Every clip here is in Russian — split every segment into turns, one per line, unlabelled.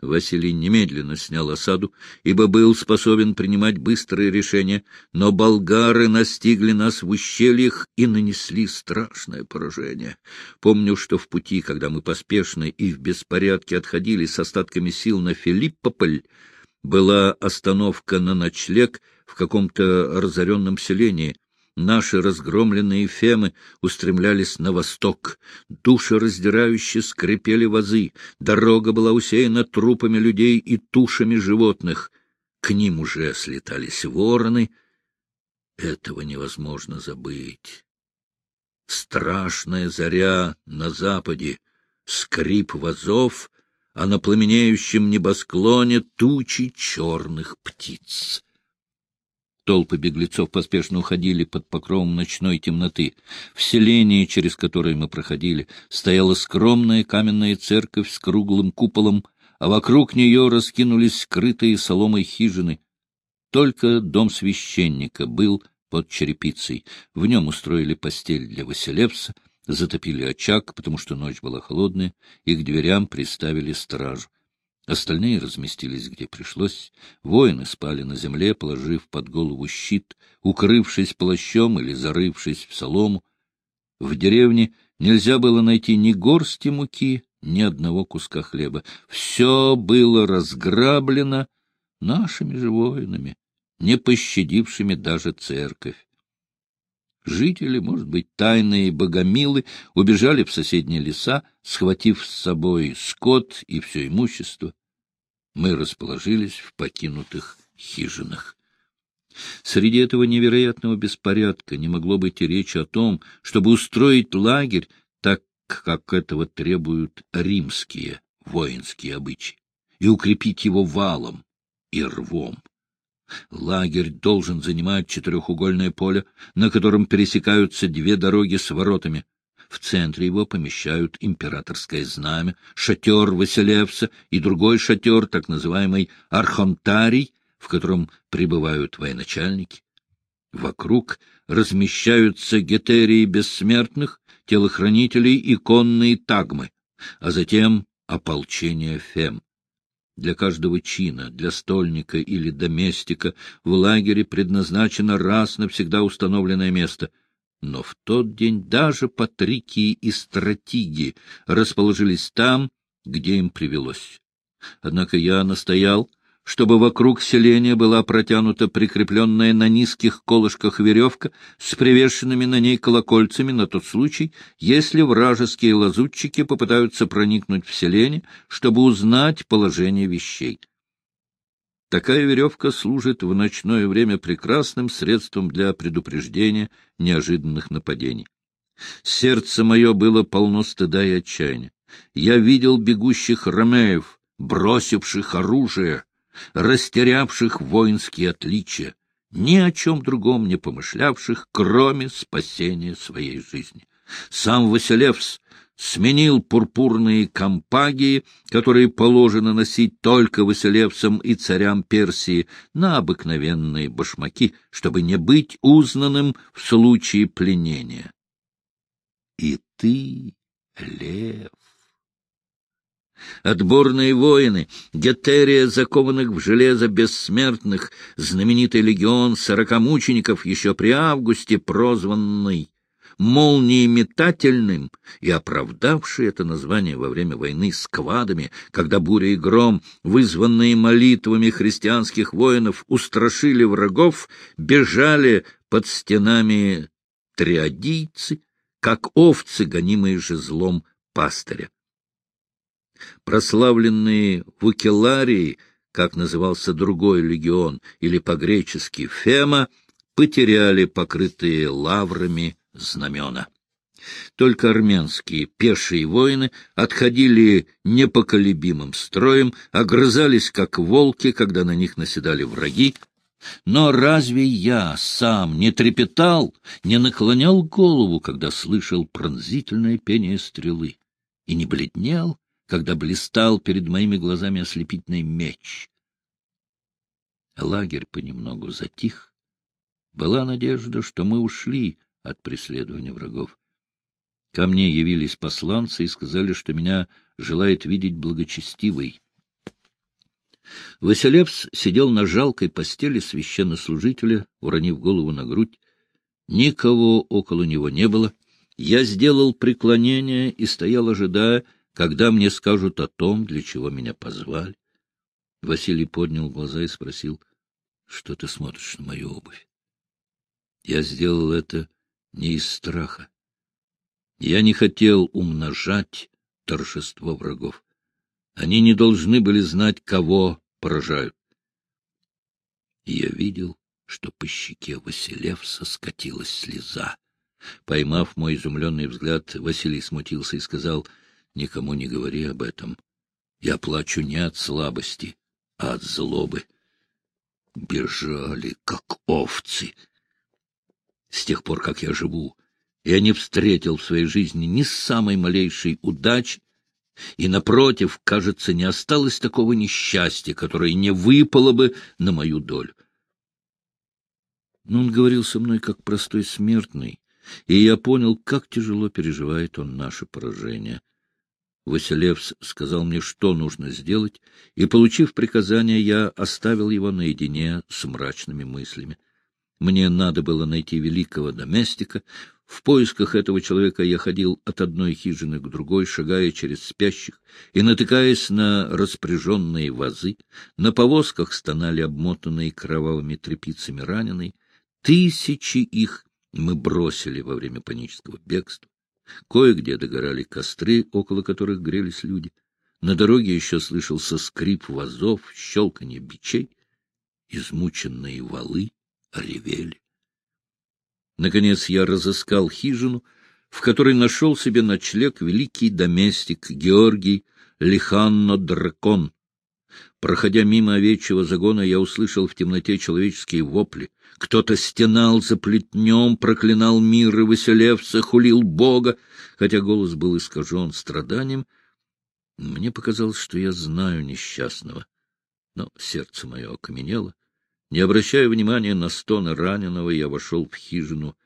Василий немедленно снял осаду, ибо был способен принимать быстрые решения, но болгары настигли нас в ущельях и нанесли страшное поражение. Помню, что в пути, когда мы поспешно и в беспорядке отходили с остатками сил на Филиппополь, была остановка на ночлег в каком-то разоренном селении — Наши разгромленные фемы устремлялись на восток. Душераздирающе скрипели вазы. Дорога была усеяна трупами людей и тушами животных. К ним уже слетались вороны. Этого невозможно забыть. Страшная заря на западе, скрип вазов, а на пламенеющем небосклоне тучи черных птиц. Толпы беглецов поспешно уходили под покровом ночной темноты. В селении, через которое мы проходили, стояла скромная каменная церковь с круглым куполом, а вокруг нее раскинулись скрытые соломой хижины. Только дом священника был под черепицей. В нем устроили постель для Василевса, затопили очаг, потому что ночь была холодная, и к дверям приставили стражу. Остальные разместились, где пришлось. Воины спали на земле, положив под голову щит, укрывшись плащом или зарывшись в солому. В деревне нельзя было найти ни горсти муки, ни одного куска хлеба. Все было разграблено нашими же воинами, не пощадившими даже церковь. Жители, может быть, тайные богомилы, убежали в соседние леса, схватив с собой скот и все имущество. Мы расположились в покинутых хижинах. Среди этого невероятного беспорядка не могло быть и речи о том, чтобы устроить лагерь так, как этого требуют римские воинские обычаи, и укрепить его валом и рвом. Лагерь должен занимать четырехугольное поле, на котором пересекаются две дороги с воротами. В центре его помещают императорское знамя, шатер Василевса и другой шатер, так называемый архонтарий, в котором пребывают военачальники. Вокруг размещаются гетерии бессмертных, телохранителей и конные тагмы, а затем ополчение фем. Для каждого чина, для стольника или доместика в лагере предназначено раз навсегда установленное место. Но в тот день даже патрики и стратиги расположились там, где им привелось. Однако я настоял, чтобы вокруг селения была протянута прикрепленная на низких колышках веревка с привешенными на ней колокольцами на тот случай, если вражеские лазутчики попытаются проникнуть в селение, чтобы узнать положение вещей. Такая веревка служит в ночное время прекрасным средством для предупреждения неожиданных нападений. Сердце мое было полно стыда и отчаяния. Я видел бегущих ромеев, бросивших оружие, растерявших воинские отличия, ни о чем другом не помышлявших, кроме спасения своей жизни. Сам Василевс сменил пурпурные компагии, которые положено носить только Василевсам и царям Персии, на обыкновенные башмаки, чтобы не быть узнанным в случае пленения. И ты, лев, Отборные воины, гетерия закованных в железо бессмертных, знаменитый легион сорокамучеников еще при августе прозванный молниеметательным и оправдавший это название во время войны с квадами, когда буря и гром, вызванные молитвами христианских воинов, устрашили врагов, бежали под стенами триадийцы, как овцы, гонимые же злом пастыря. Прославленные в Укеларии, как назывался другой легион, или по-гречески Фема, потеряли покрытые лаврами знамена. Только армянские пешие воины отходили непоколебимым строем, огрызались, как волки, когда на них наседали враги. Но разве я сам не трепетал, не наклонял голову, когда слышал пронзительное пение стрелы, и не бледнел, когда блистал перед моими глазами ослепительный меч. Лагерь понемногу затих. Была надежда, что мы ушли от преследования врагов. Ко мне явились посланцы и сказали, что меня желает видеть благочестивый. Василевс сидел на жалкой постели священнослужителя, уронив голову на грудь. Никого около него не было. Я сделал преклонение и стоял, ожидая, когда мне скажут о том, для чего меня позвали. Василий поднял глаза и спросил, — Что ты смотришь на мою обувь? Я сделал это не из страха. Я не хотел умножать торжество врагов. Они не должны были знать, кого поражают. Я видел, что по щеке Василевса скатилась слеза. Поймав мой изумленный взгляд, Василий смутился и сказал, — Никому не говори об этом. Я плачу не от слабости, а от злобы. Бежали, как овцы. С тех пор, как я живу, я не встретил в своей жизни ни самой малейшей удачи, и, напротив, кажется, не осталось такого несчастья, которое не выпало бы на мою долю. Но он говорил со мной как простой смертный, и я понял, как тяжело переживает он наше поражение. Василевс сказал мне, что нужно сделать, и, получив приказание, я оставил его наедине с мрачными мыслями. Мне надо было найти великого доместика. В поисках этого человека я ходил от одной хижины к другой, шагая через спящих и натыкаясь на распряженные вазы. На повозках стонали обмотанные кровавыми тряпицами раненые. Тысячи их мы бросили во время панического бегства. Кое-где догорали костры, около которых грелись люди. На дороге еще слышался скрип вазов, щелканье бичей. Измученные валы ревели. Наконец я разыскал хижину, в которой нашел себе ночлег великий доместик Георгий Лиханно-Дракон. Проходя мимо овечьего загона, я услышал в темноте человеческие вопли. Кто-то стенал за плетнем, проклинал мир и Василевса, хулил Бога. Хотя голос был искажен страданием, мне показалось, что я знаю несчастного. Но сердце мое окаменело. Не обращая внимания на стоны раненого, я вошел в хижину.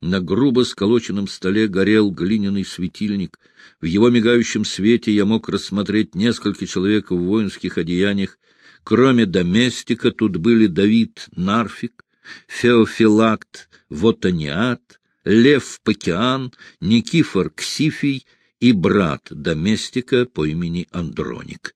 На грубо сколоченном столе горел глиняный светильник. В его мигающем свете я мог рассмотреть несколько человек в воинских одеяниях. Кроме доместика тут были Давид Нарфик, Феофилакт Вотаниат, Лев Пакиан, Никифор Ксифий и брат доместика по имени Андроник.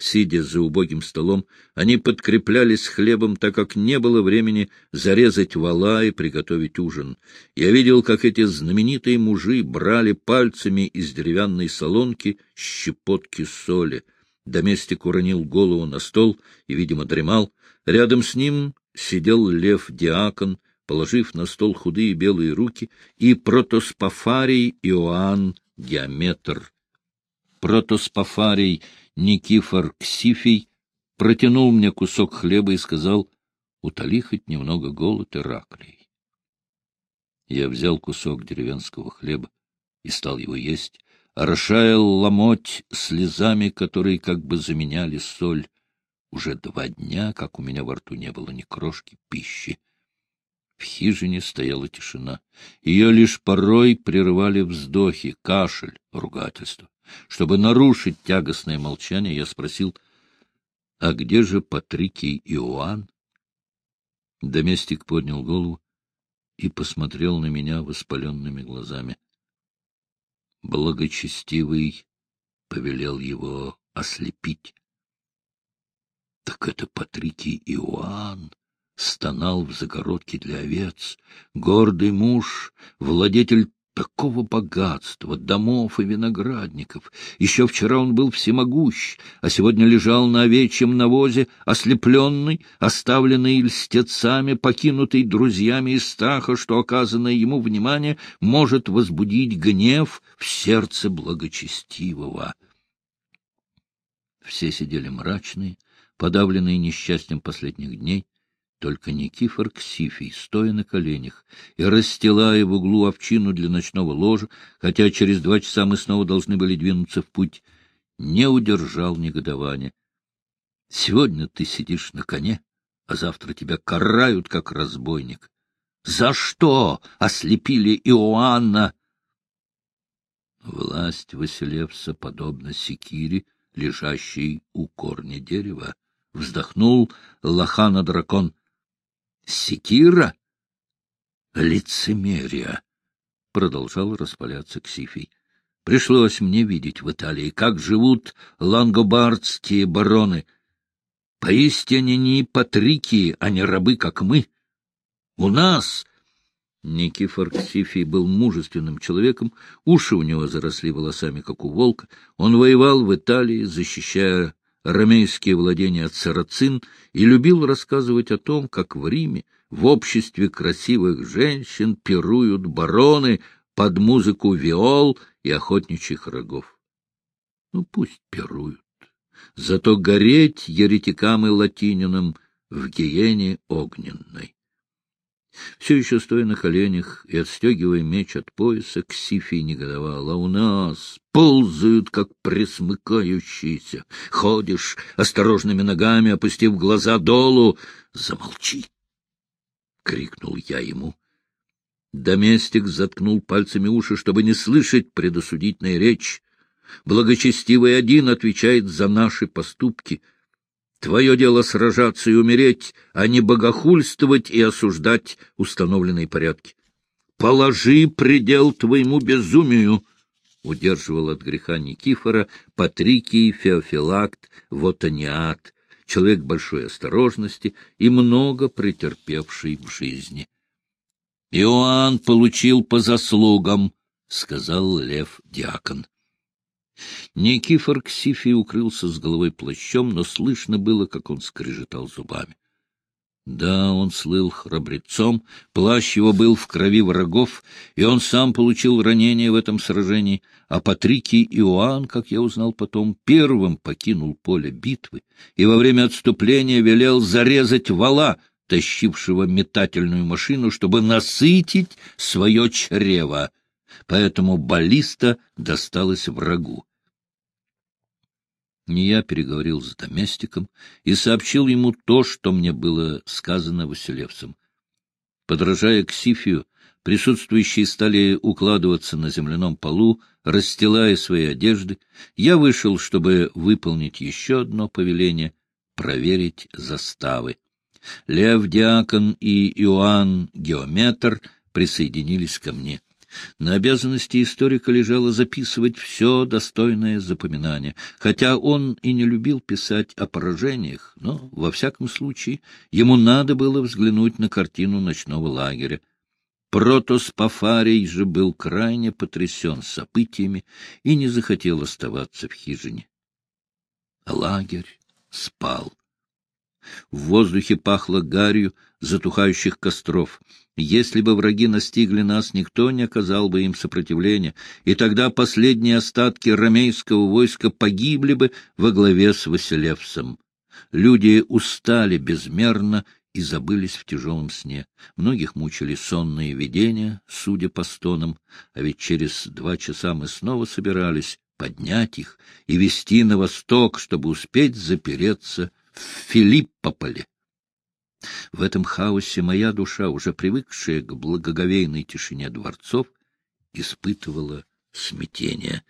Сидя за убогим столом, они подкреплялись хлебом, так как не было времени зарезать вала и приготовить ужин. Я видел, как эти знаменитые мужи брали пальцами из деревянной солонки щепотки соли. Доместик уронил голову на стол и, видимо, дремал. Рядом с ним сидел лев-диакон, положив на стол худые белые руки, и протоспофарий Иоанн Геометр. Протоспофарий Никифор Ксифий протянул мне кусок хлеба и сказал, утоли хоть немного голод, Ираклий. Я взял кусок деревенского хлеба и стал его есть, орошая ломоть слезами, которые как бы заменяли соль. Уже два дня, как у меня во рту не было ни крошки пищи. В хижине стояла тишина. Ее лишь порой прерывали вздохи, кашель, ругательство. Чтобы нарушить тягостное молчание, я спросил, а где же Патрикий Иоанн? Доместик поднял голову и посмотрел на меня воспаленными глазами. Благочестивый повелел его ослепить. Так это Патрикий Иоанн стонал в загородке для овец, гордый муж, владетель такого богатства, домов и виноградников. Еще вчера он был всемогущ, а сегодня лежал на овечьем навозе, ослепленный, оставленный льстецами, покинутый друзьями из страха, что оказанное ему внимание может возбудить гнев в сердце благочестивого. Все сидели мрачные, подавленные несчастьем последних дней. Только Никифор Ксифий, стоя на коленях и расстилая в углу овчину для ночного ложа, хотя через два часа мы снова должны были двинуться в путь, не удержал негодования. Сегодня ты сидишь на коне, а завтра тебя карают, как разбойник. За что ослепили Иоанна? Власть Василевса подобна секире, лежащей у корня дерева, — вздохнул Лохана-дракон. — Секира? — Лицемерие, — продолжал распаляться Ксифий. — Пришлось мне видеть в Италии, как живут лангобардские бароны. Поистине не патрики, а не рабы, как мы. У нас Никифор Ксифий был мужественным человеком, уши у него заросли волосами, как у волка. Он воевал в Италии, защищая ромейские владения сарацин, и любил рассказывать о том, как в Риме в обществе красивых женщин пируют бароны под музыку виол и охотничьих рогов. Ну, пусть пируют. Зато гореть еретикам и латининам в гиене огненной. Все еще стоя на коленях и отстегивая меч от пояса, Ксифий негодовал. А у нас ползают, как присмыкающиеся. Ходишь осторожными ногами, опустив глаза долу. Замолчи! — крикнул я ему. Доместик заткнул пальцами уши, чтобы не слышать предосудительной речь. Благочестивый один отвечает за наши поступки — Твое дело сражаться и умереть, а не богохульствовать и осуждать установленные порядки. Положи предел твоему безумию, — удерживал от греха Никифора Патрикий Феофилакт Вотаниат, человек большой осторожности и много претерпевший в жизни. — Иоанн получил по заслугам, — сказал Лев Диакон. Никифор Ксифий укрылся с головой плащом, но слышно было, как он скрежетал зубами. Да, он слыл храбрецом, плащ его был в крови врагов, и он сам получил ранение в этом сражении, а Патрикий Иоанн, как я узнал потом, первым покинул поле битвы и во время отступления велел зарезать вала, тащившего метательную машину, чтобы насытить свое чрево. Поэтому баллиста досталась врагу не я переговорил с доместиком и сообщил ему то, что мне было сказано Василевцем. Подражая к Сифию, присутствующие стали укладываться на земляном полу, расстилая свои одежды. Я вышел, чтобы выполнить еще одно повеление — проверить заставы. Лев Диакон и Иоанн Геометр присоединились ко мне. На обязанности историка лежало записывать все достойное запоминания, хотя он и не любил писать о поражениях, но, во всяком случае, ему надо было взглянуть на картину ночного лагеря. Протос Пафарий же был крайне потрясен событиями и не захотел оставаться в хижине. Лагерь спал. В воздухе пахло гарью затухающих костров. Если бы враги настигли нас, никто не оказал бы им сопротивления, и тогда последние остатки ромейского войска погибли бы во главе с Василевсом. Люди устали безмерно и забылись в тяжелом сне. Многих мучили сонные видения, судя по стонам, а ведь через два часа мы снова собирались поднять их и вести на восток, чтобы успеть запереться в Филиппополе. В этом хаосе моя душа, уже привыкшая к благоговейной тишине дворцов, испытывала смятение.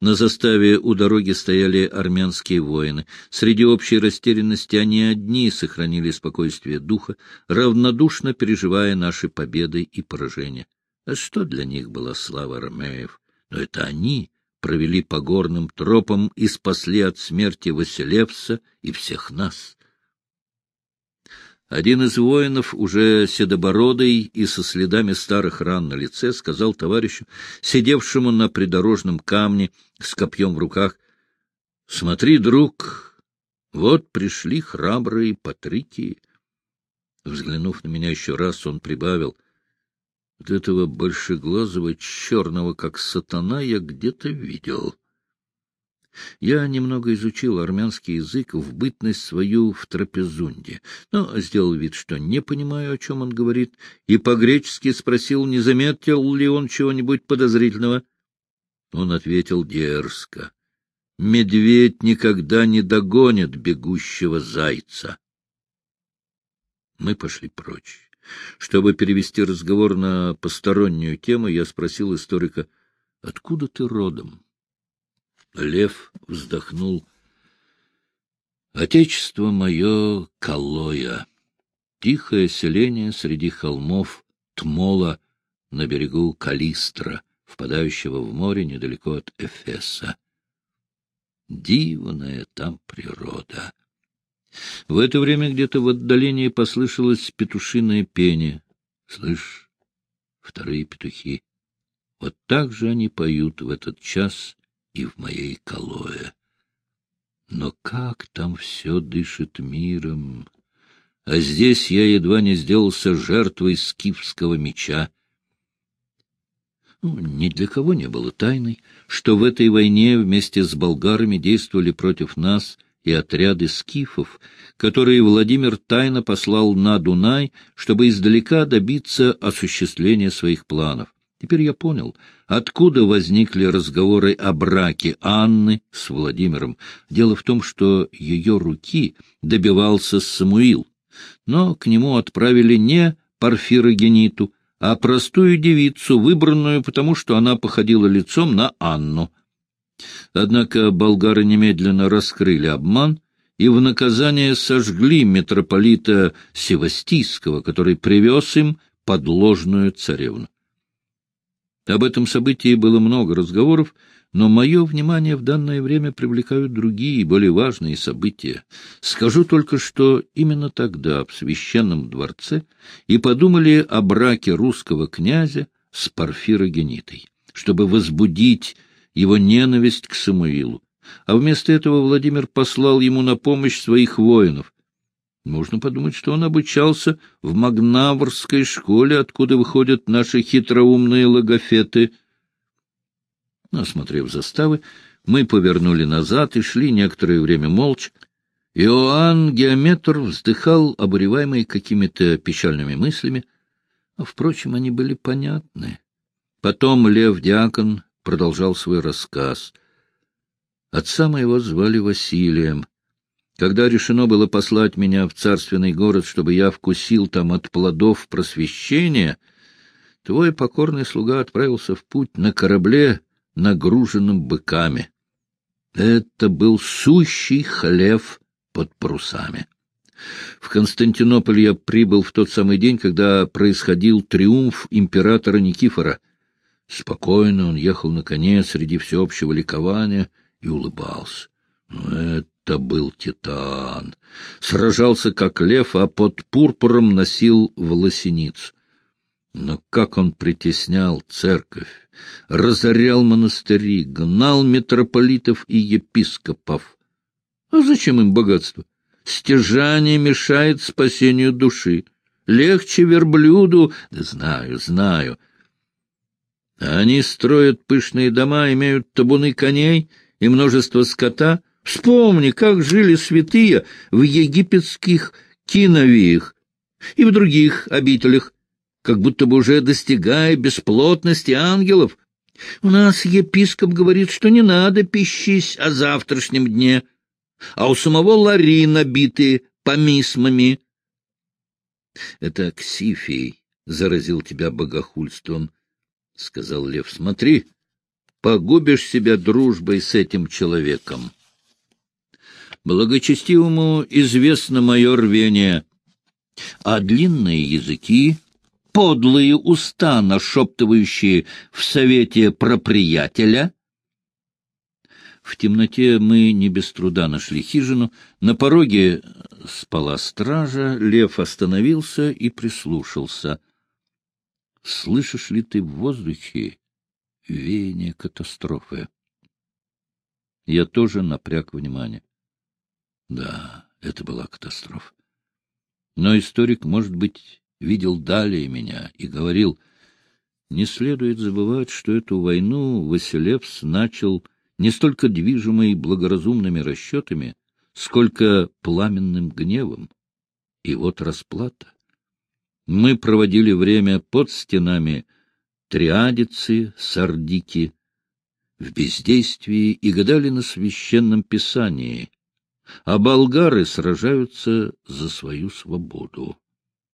На заставе у дороги стояли армянские воины. Среди общей растерянности они одни сохранили спокойствие духа, равнодушно переживая наши победы и поражения. А что для них была слава Ромеев? Но это они провели по горным тропам и спасли от смерти Василевса и всех нас. Один из воинов, уже седобородый и со следами старых ран на лице, сказал товарищу, сидевшему на придорожном камне с копьем в руках, — Смотри, друг, вот пришли храбрые патрики. Взглянув на меня еще раз, он прибавил, — Вот этого большеглазого черного, как сатана, я где-то видел. — я немного изучил армянский язык в бытность свою в трапезунде, но сделал вид, что не понимаю, о чем он говорит, и по-гречески спросил, не заметил ли он чего-нибудь подозрительного. Он ответил дерзко. «Медведь никогда не догонит бегущего зайца». Мы пошли прочь. Чтобы перевести разговор на постороннюю тему, я спросил историка, «Откуда ты родом?» Лев вздохнул. Отечество мое — Калоя, тихое селение среди холмов Тмола на берегу Калистра, впадающего в море недалеко от Эфеса. Дивная там природа. В это время где-то в отдалении послышалось петушиное пение. Слышь, вторые петухи. Вот так же они поют в этот час и в моей колое. Но как там все дышит миром! А здесь я едва не сделался жертвой скифского меча. Ну, ни для кого не было тайной, что в этой войне вместе с болгарами действовали против нас и отряды скифов, которые Владимир тайно послал на Дунай, чтобы издалека добиться осуществления своих планов. Теперь я понял, откуда возникли разговоры о браке Анны с Владимиром. Дело в том, что ее руки добивался Самуил, но к нему отправили не Порфирогениту, а простую девицу, выбранную потому, что она походила лицом на Анну. Однако болгары немедленно раскрыли обман и в наказание сожгли митрополита Севастийского, который привез им подложную царевну. Об этом событии было много разговоров, но мое внимание в данное время привлекают другие, более важные события. Скажу только, что именно тогда в священном дворце и подумали о браке русского князя с Порфирогенитой, чтобы возбудить его ненависть к Самуилу. А вместо этого Владимир послал ему на помощь своих воинов, можно подумать, что он обучался в Магнаврской школе, откуда выходят наши хитроумные логофеты. Осмотрев заставы, мы повернули назад и шли некоторое время молча. Иоанн Геометр вздыхал, обуреваемый какими-то печальными мыслями. А, впрочем, они были понятны. Потом Лев Диакон продолжал свой рассказ. Отца моего звали Василием. Когда решено было послать меня в царственный город, чтобы я вкусил там от плодов просвещения, твой покорный слуга отправился в путь на корабле, нагруженном быками. Это был сущий хлев под парусами. В Константинополь я прибыл в тот самый день, когда происходил триумф императора Никифора. Спокойно он ехал на коне среди всеобщего ликования и улыбался. Но это был титан. Сражался, как лев, а под пурпуром носил волосиницу. Но как он притеснял церковь, разорял монастыри, гнал митрополитов и епископов. А зачем им богатство? Стяжание мешает спасению души. Легче верблюду... Знаю, знаю. Они строят пышные дома, имеют табуны коней и множество скота — Вспомни, как жили святые в египетских киновиях и в других обителях, как будто бы уже достигая бесплотности ангелов. У нас епископ говорит, что не надо пищись о завтрашнем дне, а у самого лари набитые помисмами. Это Ксифий заразил тебя богохульством, — сказал Лев. — Смотри, погубишь себя дружбой с этим человеком. Благочестивому известно мое рвение, а длинные языки, подлые уста, нашептывающие в совете про приятеля. В темноте мы не без труда нашли хижину. На пороге спала стража, лев остановился и прислушался. Слышишь ли ты в воздухе веяние катастрофы? Я тоже напряг внимание. Да, это была катастрофа. Но историк, может быть, видел далее меня и говорил, не следует забывать, что эту войну Василевс начал не столько движимой благоразумными расчетами, сколько пламенным гневом. И вот расплата. Мы проводили время под стенами триадицы, сардики, в бездействии и гадали на священном писании, а болгары сражаются за свою свободу.